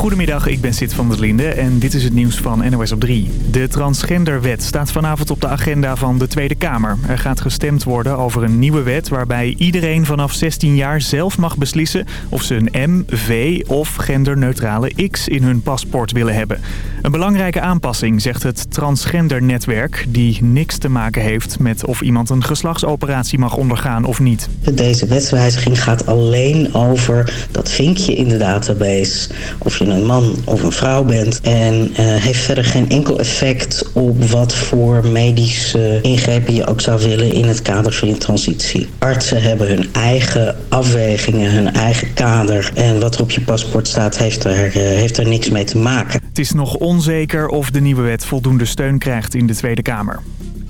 Goedemiddag, ik ben Sid van der Linde en dit is het nieuws van NOS op 3. De transgenderwet staat vanavond op de agenda van de Tweede Kamer. Er gaat gestemd worden over een nieuwe wet waarbij iedereen vanaf 16 jaar zelf mag beslissen of ze een M, V of genderneutrale X in hun paspoort willen hebben. Een belangrijke aanpassing, zegt het transgendernetwerk, die niks te maken heeft met of iemand een geslachtsoperatie mag ondergaan of niet. Deze wetswijziging gaat alleen over dat vinkje in de database of je een man of een vrouw bent. En uh, heeft verder geen enkel effect op wat voor medische ingrepen je ook zou willen in het kader van je transitie. Artsen hebben hun eigen afwegingen, hun eigen kader. En wat er op je paspoort staat heeft er, uh, heeft er niks mee te maken. Het is nog onzeker of de nieuwe wet voldoende steun krijgt in de Tweede Kamer.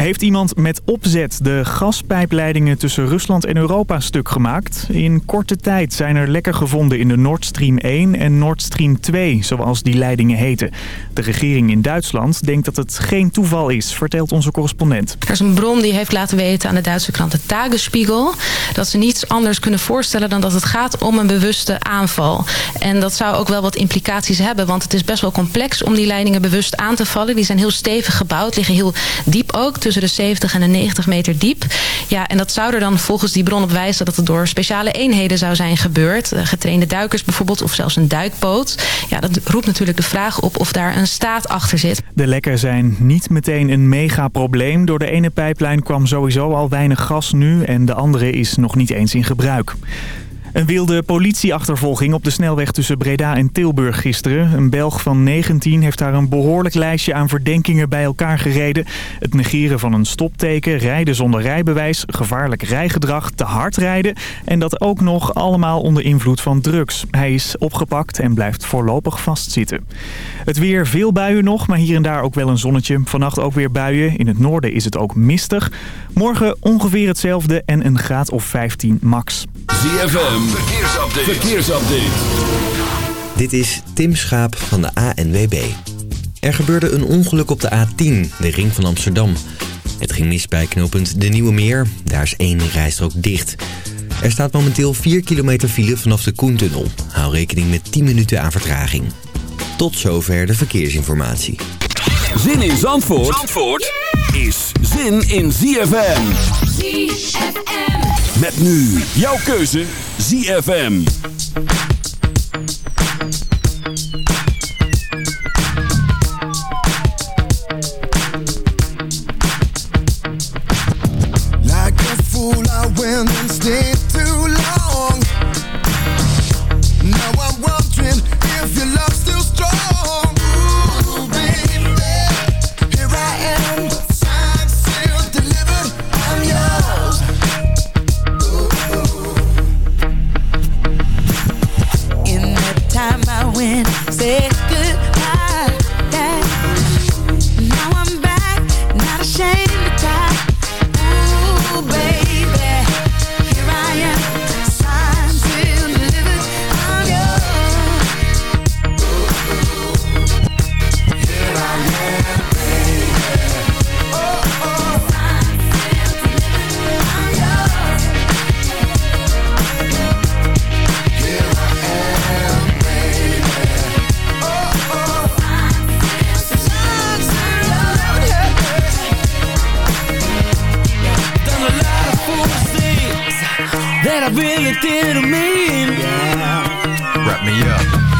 Heeft iemand met opzet de gaspijpleidingen tussen Rusland en Europa stuk gemaakt? In korte tijd zijn er lekker gevonden in de Nord Stream 1 en Nord Stream 2, zoals die leidingen heten. De regering in Duitsland denkt dat het geen toeval is, vertelt onze correspondent. Er is een bron die heeft laten weten aan de Duitse krant de Tagesspiegel... dat ze niets anders kunnen voorstellen dan dat het gaat om een bewuste aanval. En dat zou ook wel wat implicaties hebben, want het is best wel complex om die leidingen bewust aan te vallen. Die zijn heel stevig gebouwd, liggen heel diep ook tussen de 70 en de 90 meter diep. Ja, en dat zou er dan volgens die bron op wijzen dat het door speciale eenheden zou zijn gebeurd. Getrainde duikers bijvoorbeeld, of zelfs een duikboot. Ja, dat roept natuurlijk de vraag op of daar een staat achter zit. De lekken zijn niet meteen een megaprobleem. Door de ene pijplijn kwam sowieso al weinig gas nu en de andere is nog niet eens in gebruik. Een wilde politieachtervolging op de snelweg tussen Breda en Tilburg gisteren. Een Belg van 19 heeft daar een behoorlijk lijstje aan verdenkingen bij elkaar gereden. Het negeren van een stopteken, rijden zonder rijbewijs, gevaarlijk rijgedrag, te hard rijden... en dat ook nog allemaal onder invloed van drugs. Hij is opgepakt en blijft voorlopig vastzitten. Het weer, veel buien nog, maar hier en daar ook wel een zonnetje. Vannacht ook weer buien. In het noorden is het ook mistig. Morgen ongeveer hetzelfde en een graad of 15 max. ZFM. Verkeersupdate. Verkeersupdate. Dit is Tim Schaap van de ANWB. Er gebeurde een ongeluk op de A10, de ring van Amsterdam. Het ging mis bij knooppunt De Nieuwe Meer. Daar is één rijstrook dicht. Er staat momenteel 4 kilometer file vanaf de Koentunnel. Hou rekening met 10 minuten aan vertraging. Tot zover de verkeersinformatie. Zin in Zandvoort, Zandvoort is zin in ZFM. ZFM. Met nu jouw keuze ZFM. Like a fool I went and stayed really didn't mean. Wrap me up.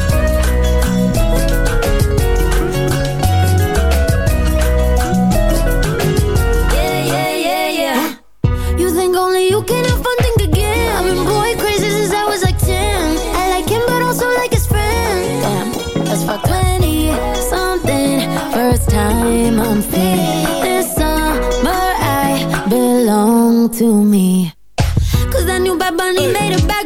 To me. Cause that new Bad Bunny made a bad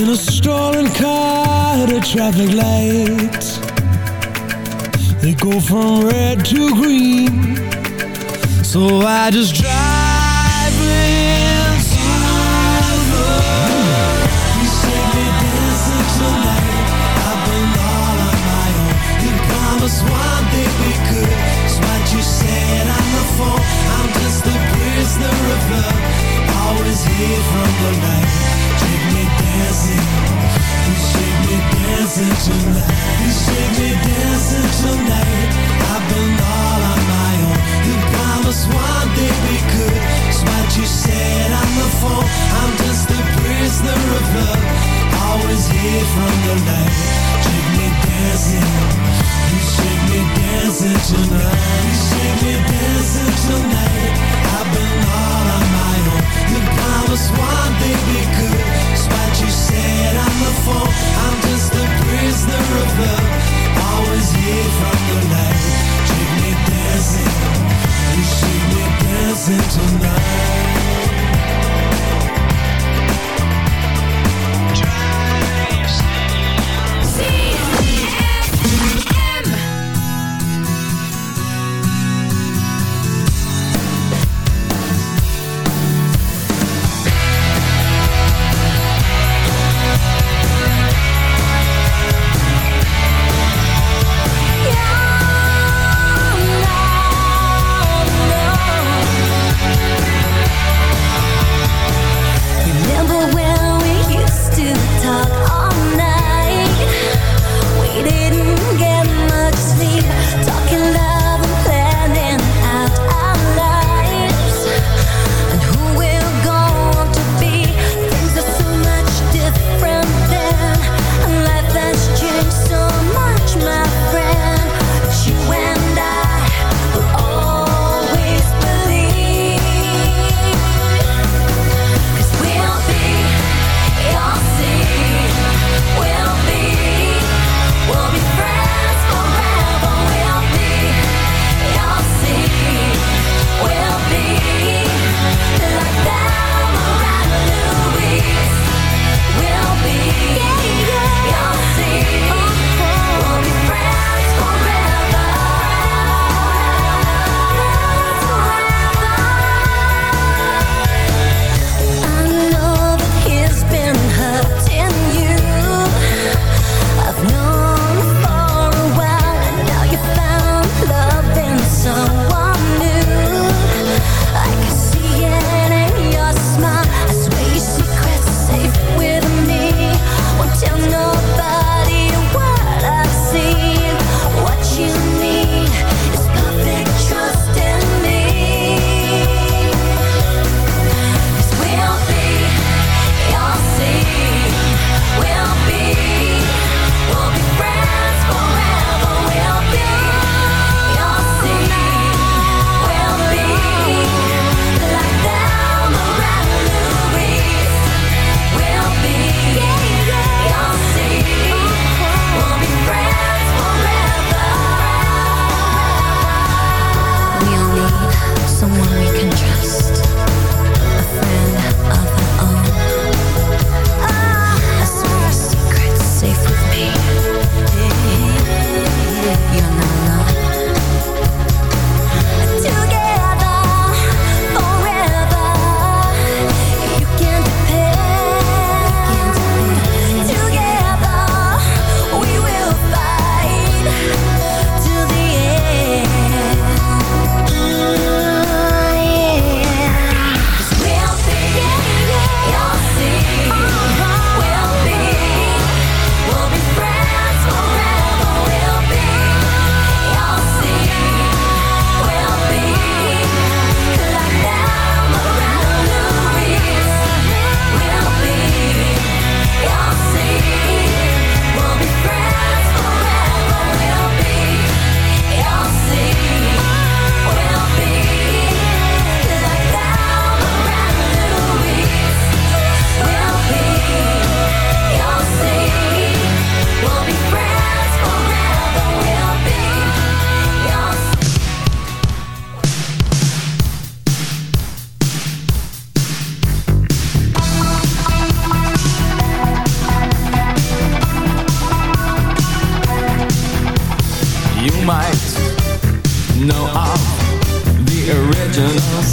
In a stolen car at a traffic light. They go from red to green. So I just drive Always here from the night. Shake me dancing. Me dancing tonight. Me dancing tonight. I've been all on my own. You promised one day we could. It's what you said on the phone. I'm just a prisoner of love. Always from the night. Me dancing. You me dancing tonight.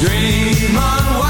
Dream on.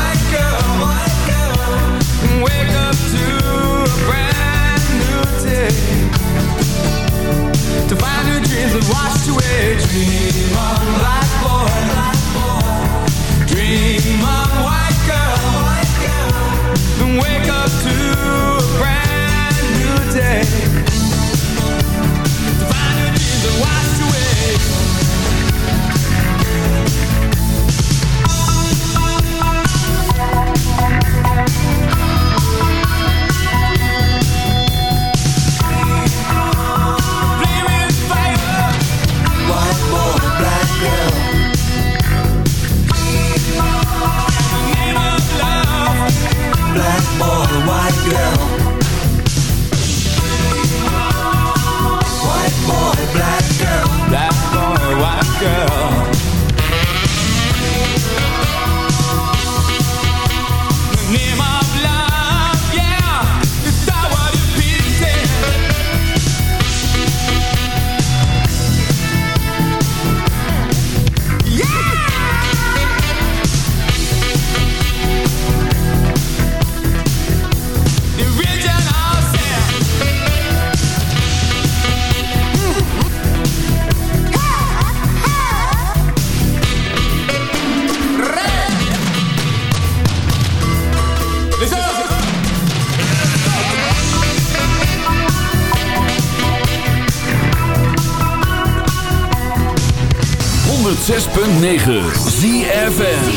106.9 ZFN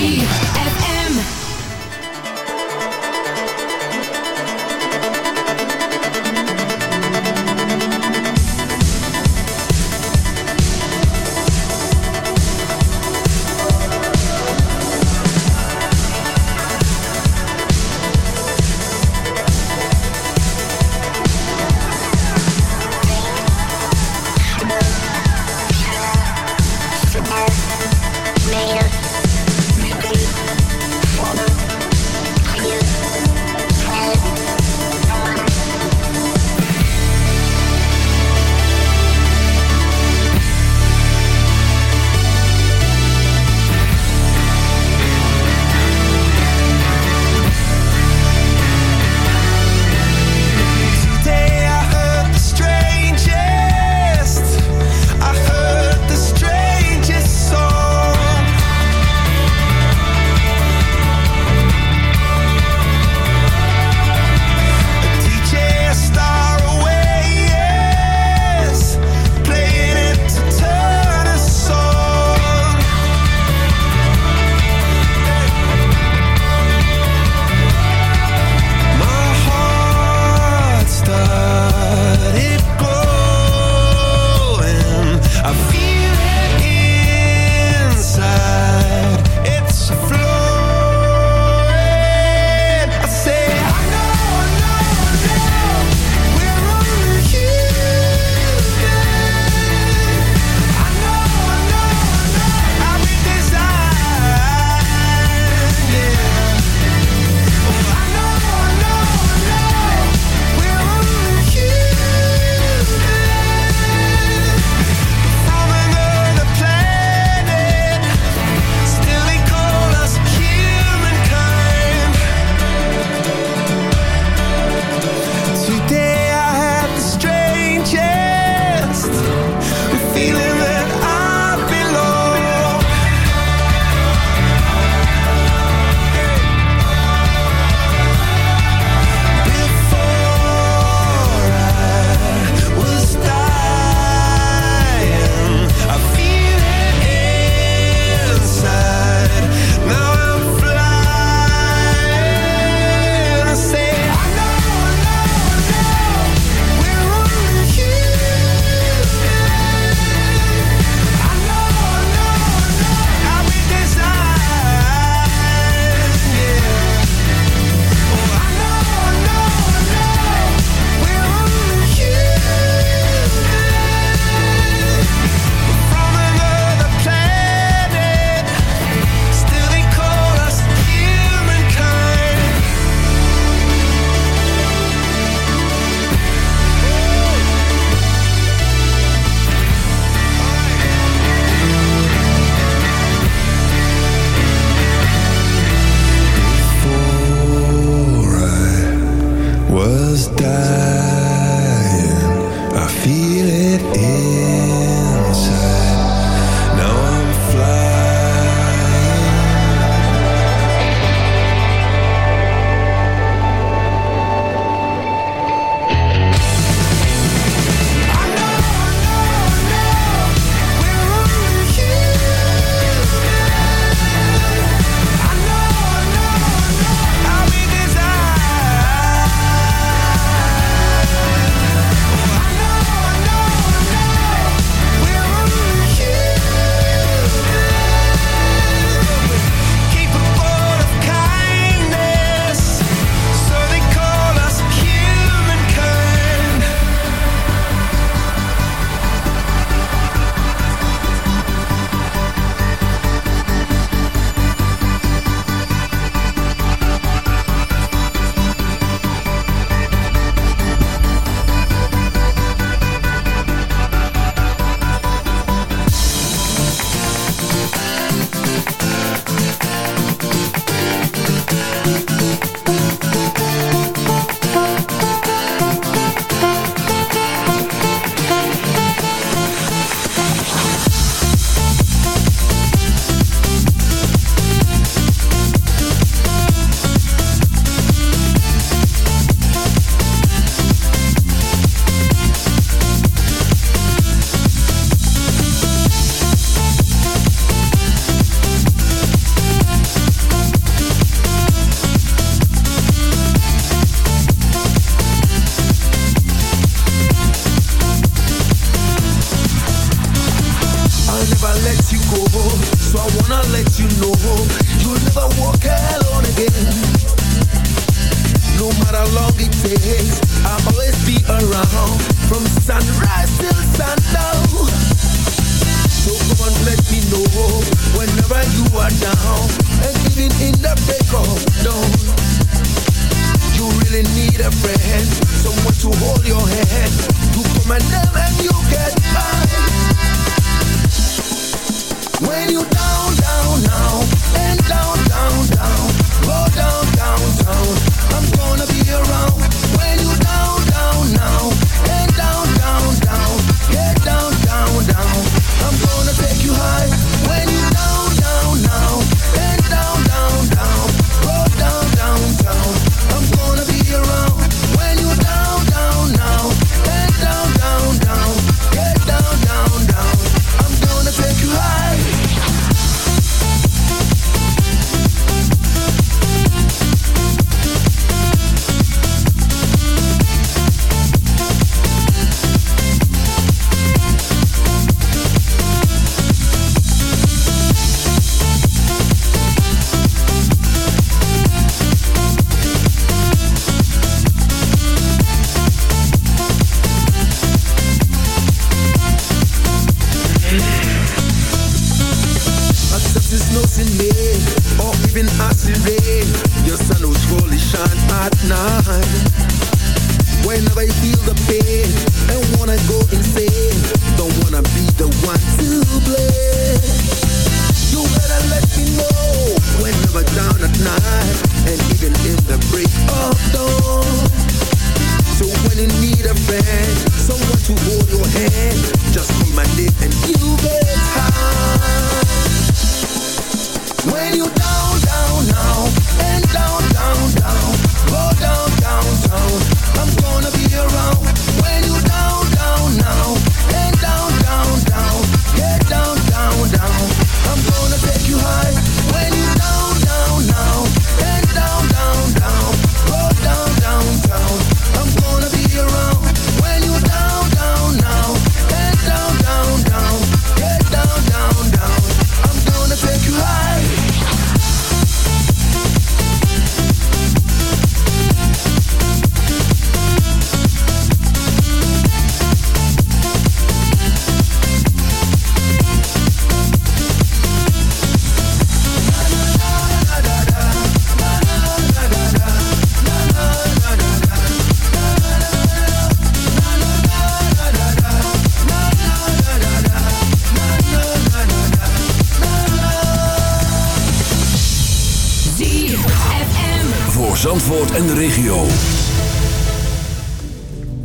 en de regio.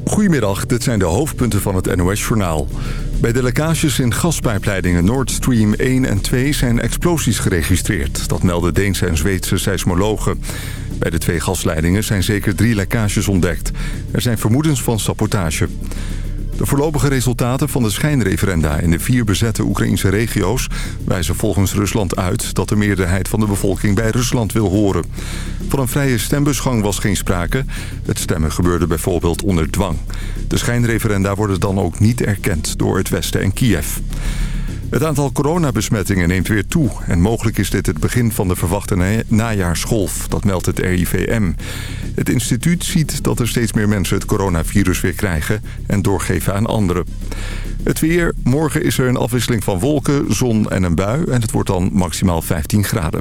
Goedemiddag, dit zijn de hoofdpunten van het NOS-journaal. Bij de lekkages in gaspijpleidingen Nord Stream 1 en 2 zijn explosies geregistreerd. Dat melden Deense en Zweedse seismologen. Bij de twee gasleidingen zijn zeker drie lekkages ontdekt. Er zijn vermoedens van sabotage. De voorlopige resultaten van de schijnreferenda in de vier bezette Oekraïnse regio's... wijzen volgens Rusland uit dat de meerderheid van de bevolking bij Rusland wil horen. Van een vrije stembusgang was geen sprake. Het stemmen gebeurde bijvoorbeeld onder dwang. De schijnreferenda worden dan ook niet erkend door het Westen en Kiev. Het aantal coronabesmettingen neemt weer toe. En mogelijk is dit het begin van de verwachte na- najaarsgolf. Dat meldt het RIVM. Het instituut ziet dat er steeds meer mensen het coronavirus weer krijgen... en doorgeven aan anderen. Het weer. Morgen is er een afwisseling van wolken, zon en een bui. En het wordt dan maximaal 15 graden.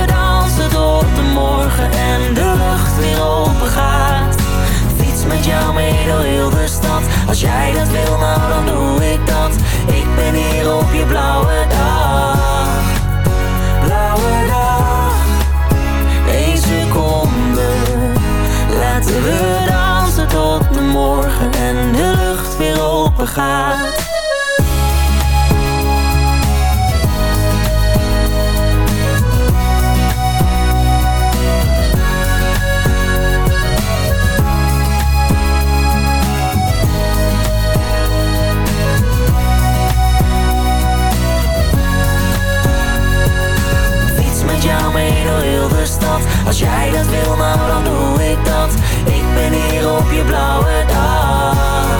wil, nou dan doe ik dat. Ik ben hier op je blauwe dag.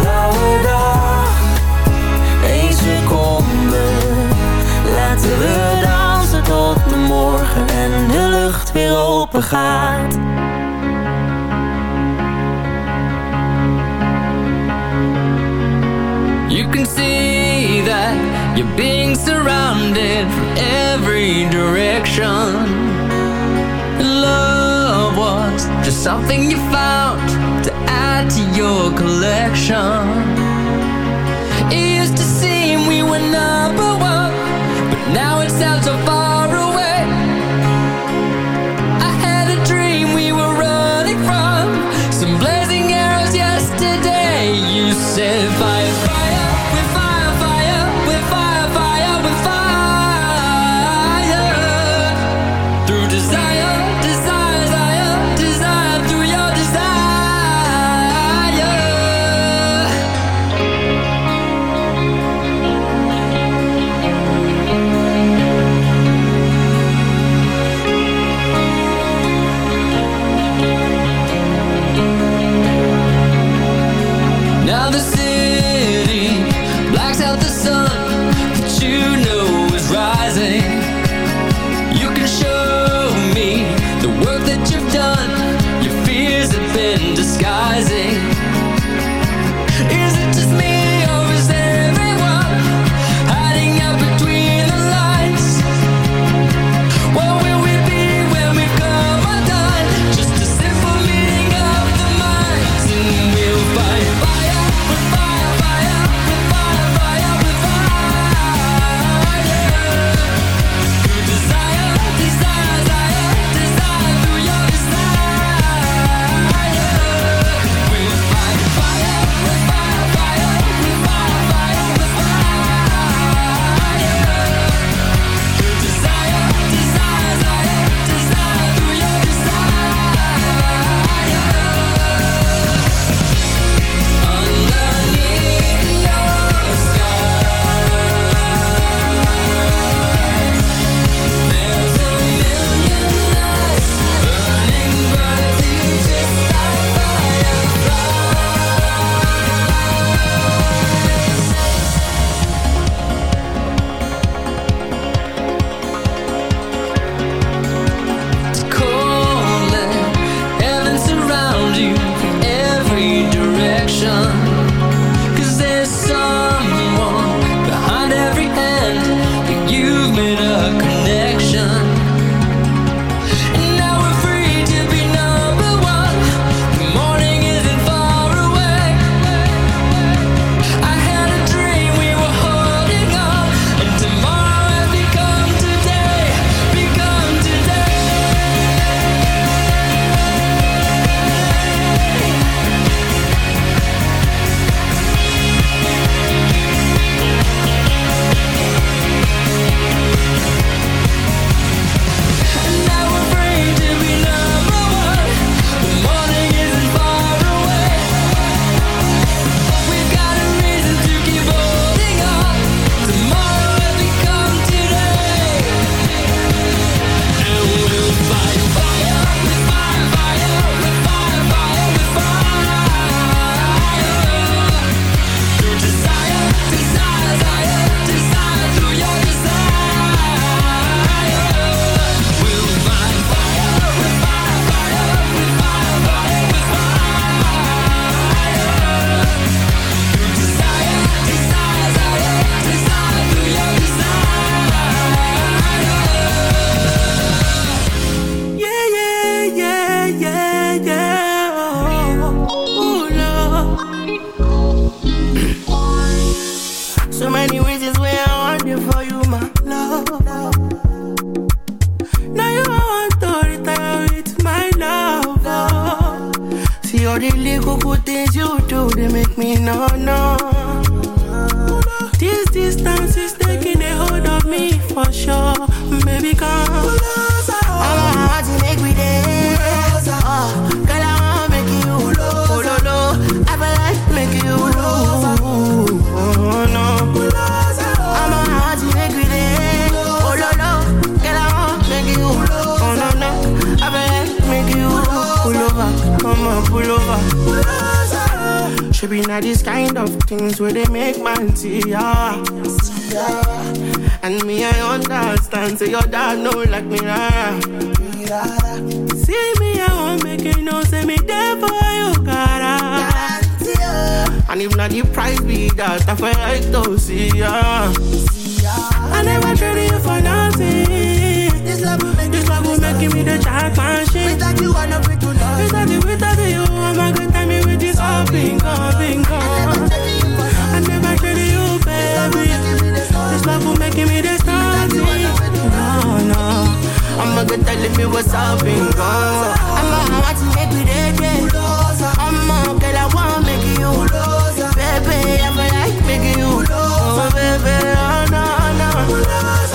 Blauwe dag. Eén seconde. Laten we dansen tot de morgen En de lucht weer open gaat. You can see that you're being surrounded from every direction. Something you found to add to your collection. na these kind of things where they make man see ya. And me, I understand, say your dad know like me, rara. See me, I won't make you know, say me there for you, cara. Ah. And if not the price be that, I feel like to see ya. I never traded you for nothing. This love will make, this love will make me the jack machine. Without you, I'm not Without you, without you, I'm a good time with this all bingo, bingo. I never treated you, baby. This love will make me this time. No, no. I'm a good time with me what's all. I'm a hot baby, baby. I'm a girl, I want make you. Baby, I feel like making you. Oh, baby, oh, no, no.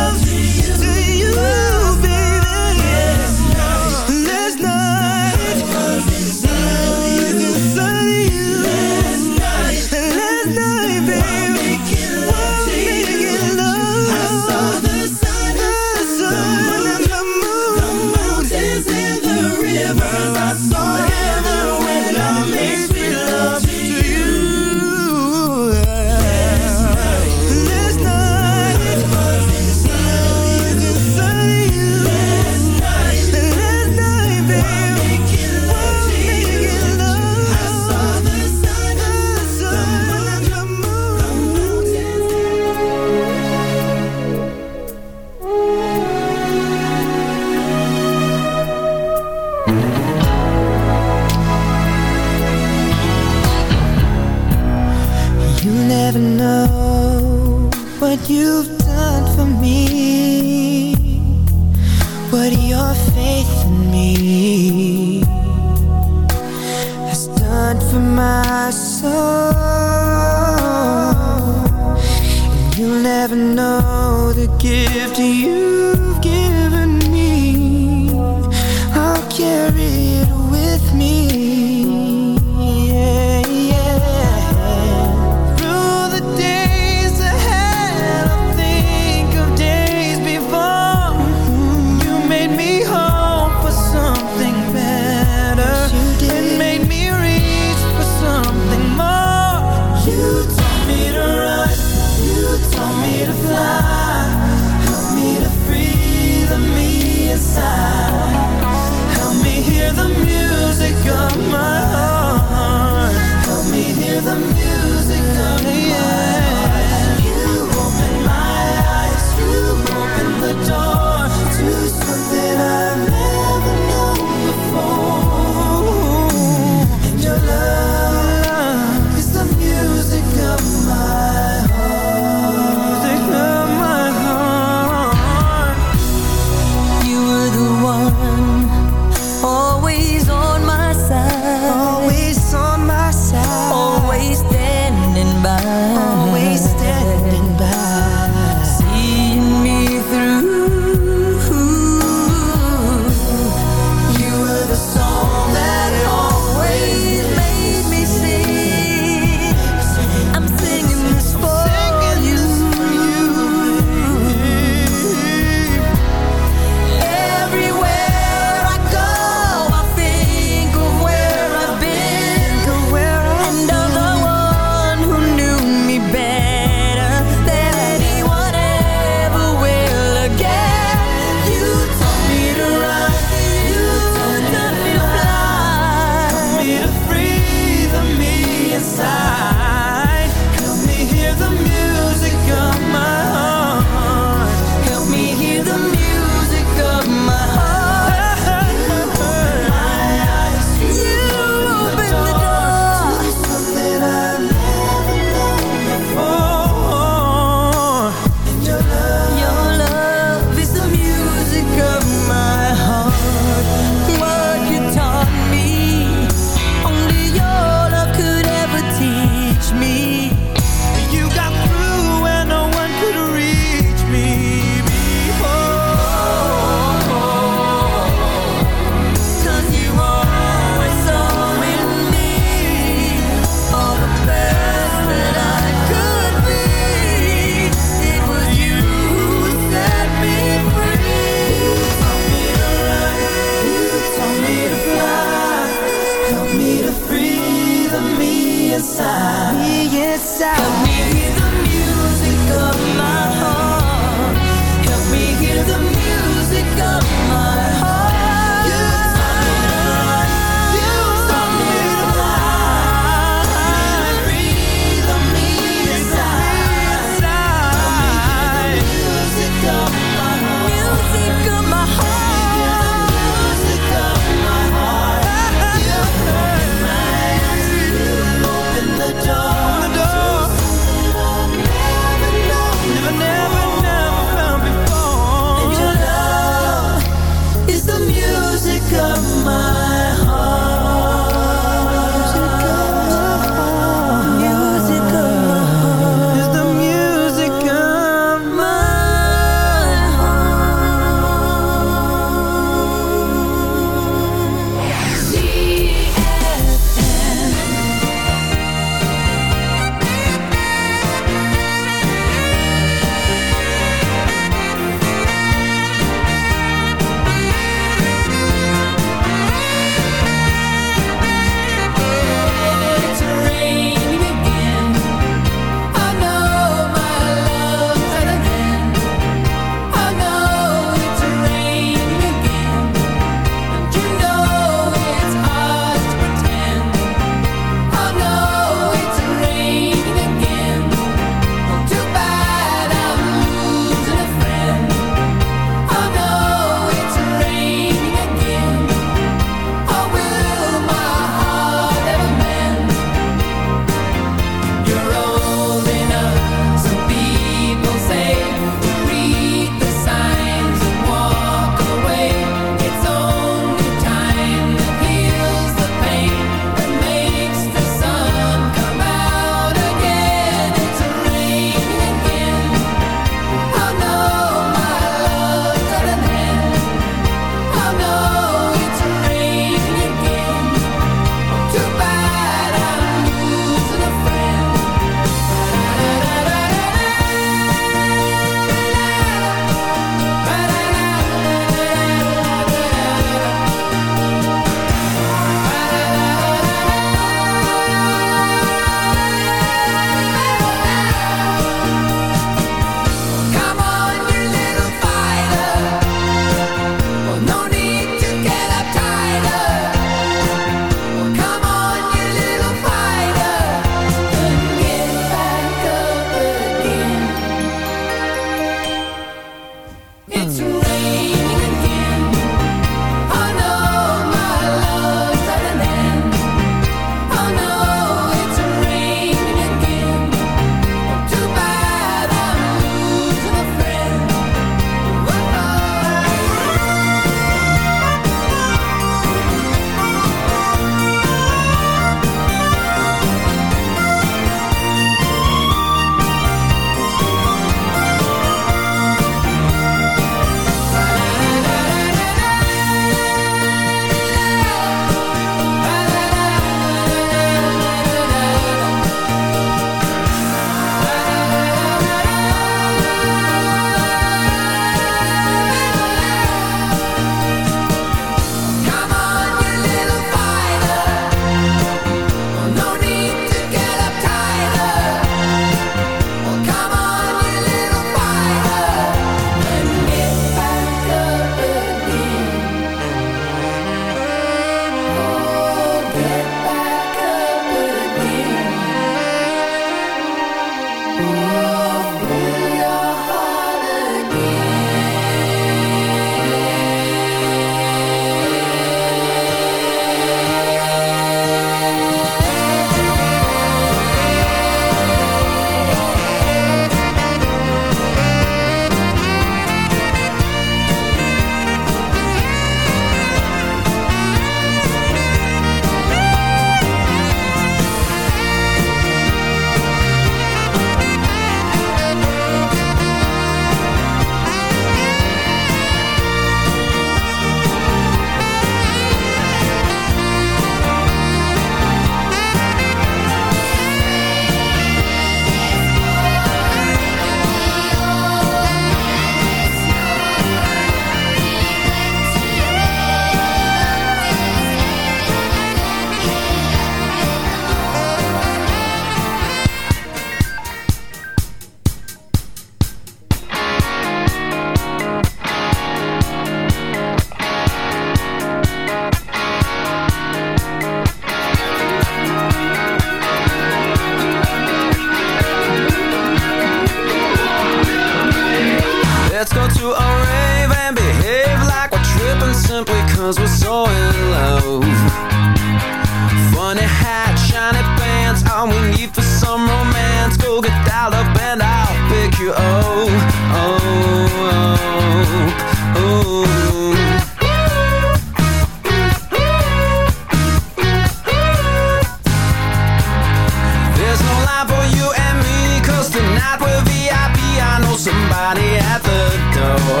I know somebody at the door.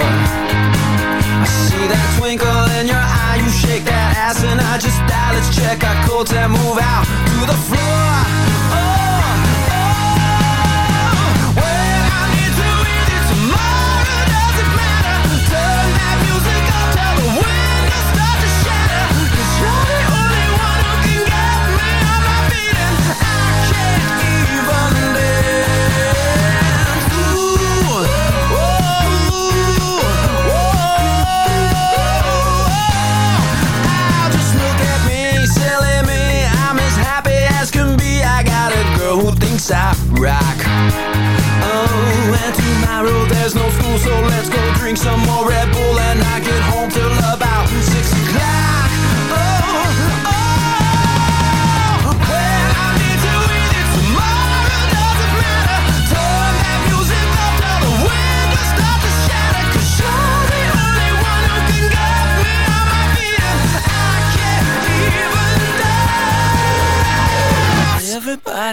I see that twinkle in your eye. You shake that ass and I just die. Let's check our codes and move out to the floor. Oh, rock. Oh, and tomorrow there's no school So let's go drink some more Red Bull And not get home till